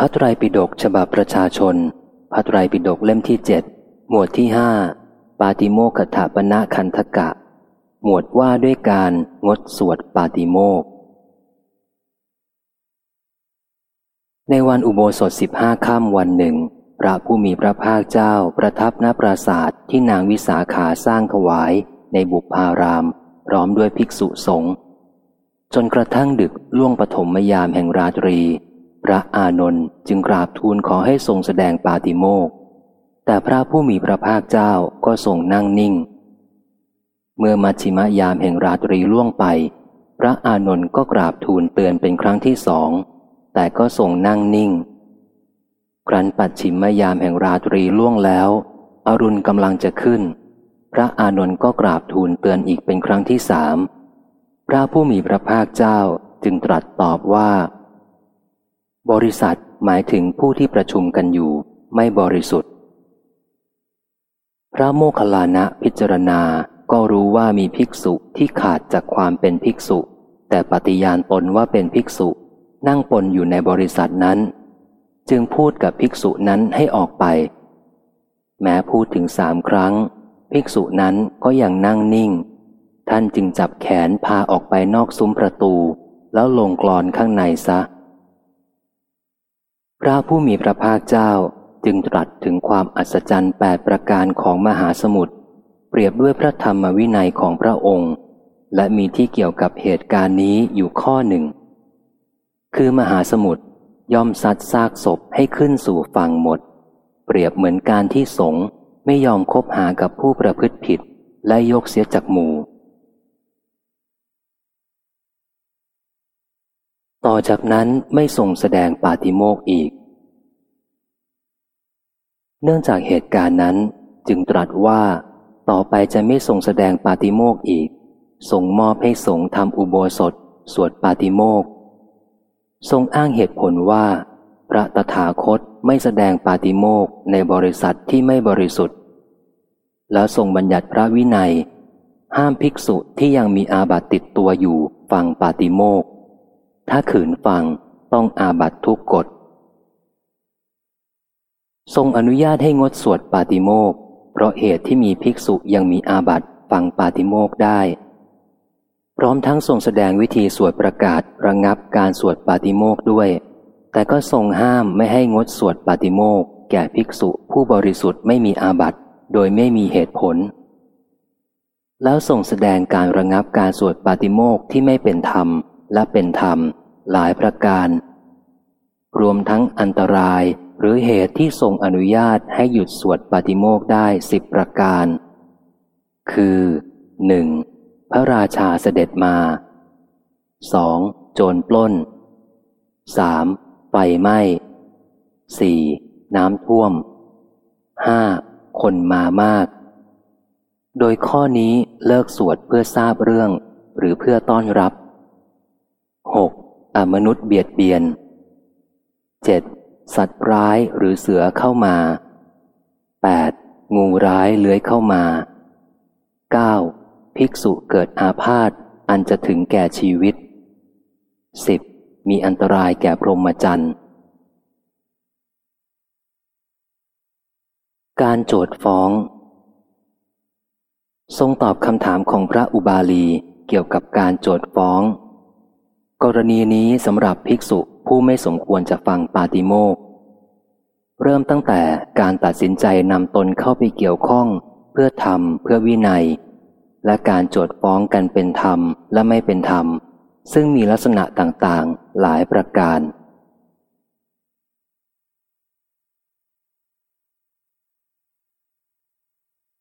พระไตรปิฎกฉบับประชาชน พระไตรปิฎกเล่มที่เจ็ดหมวดที่ห้าปาติโมกขถาปณะคันธกะ หมวดว่าด้วยการงดสวดปาติโมก ในวันอุโบสถสิบห้าค่ำวันหนึ่ง พระผู้มีพระภาคเจ้าประทับณปราศาสาทที่นางวิสาขาสร้างถวายในบุพาราม พร้อมด้วยภิกษุสงฆ์จนกระทั่งดึกล่วงปฐมยามแห่งราตรี ระอานนท์จึงกราบทูลขอให้ทรงแสดงปาติโมกแต่พระผู้มีพระภาคเจ้าก็ทรงนั่งนิ่ง เมื่อมัชิมยามแห่งราตรีล่วงไป พระอานนท์ก็กราบทูลเตือนเป็นครั้งที่สอง แต่ก็ทรงนั่งนิ่ง ครั้นปัดชิมยามแห่งราตรีล่วงแล้ว อรุณกำลังจะขึ้น พระอานนท์ก็กราบทูลเตือนอีกเป็นครั้งที่สาม พระผู้มีพระภาคเจ้าจึงตรัสตอบว่า บริษัทหมายถึงผู้ที่ประชุมกันอยู่ไม่บริสุทธิ์ พระโมคคัลลานะพิจารณาก็รู้ว่ามีภิกษุที่ขาดจากความเป็นภิกษุ แต่ปฏิญาณตนว่าเป็นภิกษุ นั่งปนอยู่ในบริษัทนั้น จึงพูดกับภิกษุนั้นให้ออกไป แม้พูดถึงสามครั้ง ภิกษุนั้นก็ยังนั่งนิ่ง ท่านจึงจับแขนพาออกไปนอกซุ้มประตู แล้วลงกรอนข้างในซะ พระผู้มีพระภาคเจ้าจึงตรัสถึงความอัศจรรย์แปดประการของมหาสมุทรเปรียบด้วยพระธรรมวินัยของพระองค์ และมีที่เกี่ยวกับเหตุการณ์นี้อยู่ข้อหนึ่ง คือมหาสมุทรย่อมซัดซากศพให้ขึ้นสู่ฝั่งหมด เปรียบเหมือนการที่สงไม่ยอมคบหากับผู้ประพฤติผิด และยกเสียจากหมู่ ต่อจากนั้นไม่ทรงแสดงปาติโมกอีก เนื่องจากเหตุการณ์นั้นจึงตรัสว่าต่อไปจะไม่ทรงแสดงปาติโมกอีก ทรงมอบให้สงฆ์ทำอุโบสถ สวดปาติโมกทรงอ้างเหตุผลว่า พระตถาคตไม่แสดงปาติโมกในบริษัทที่ไม่บริสุทธิ์ แล้วทรงบัญญัติพระวินัย ห้ามภิกษุที่ยังมีอาบัติติดตัวอยู่ฟังปาติโมก ถ้าขืนฟังต้องอาบัตทุกกฎ ทรงอนุญาตให้งดสวดปาติโมกเพราะเหตุที่มีภิกษุยังมีอาบัตฟังปาติโมกได้ พร้อมทั้งทรงแสดงวิธีสวดประกาศระงับการสวดปาติโมกด้วย แต่ก็ทรงห้ามไม่ให้งดสวดปาติโมกแก่ภิกษุผู้บริสุทธิ์ไม่มีอาบัตโดยไม่มีเหตุผล แล้วทรงแสดงการระงับการสวดปาติโมกที่ไม่เป็นธรรม และเป็นธรรมหลายประการ รวมทั้งอันตรายหรือเหตุที่ทรงอนุญาตให้หยุดสวดปาติโมกได้สิบประการ คือหนึ่งพระราชาเสด็จมาสองโจรปล้นสามไฟไหม้สี่น้ำท่วมห้าคนมามาก โดยข้อนี้เลิกสวดเพื่อทราบเรื่อง หรือเพื่อต้อนรับ 6. อมนุษย์เบียดเบียน 7. สัตว์ร้ายหรือเสือเข้ามา 8. งูร้ายเลื้อยเข้ามา 9. ภิกษุเกิดอาพาธอันจะถึงแก่ชีวิต 10. มีอันตรายแก่พรหมจรรย์ การโจทฟ้อง ทรงตอบคำถามของพระอุบาลีเกี่ยวกับการโจทฟ้อง รณีนี้สำหรับภิกษุผู้ไม่สมควรจะฟังปาติโมกเริ่มตั้งแต่การตัดสินใจนำตนเข้าไปเกี่ยวข้อง เพื่อธรรมเพื่อวินัย และการโจทฟ้องกันเป็นธรรมและไม่เป็นธรรม ซึ่งมีลักษณะต่างๆ หลายประการ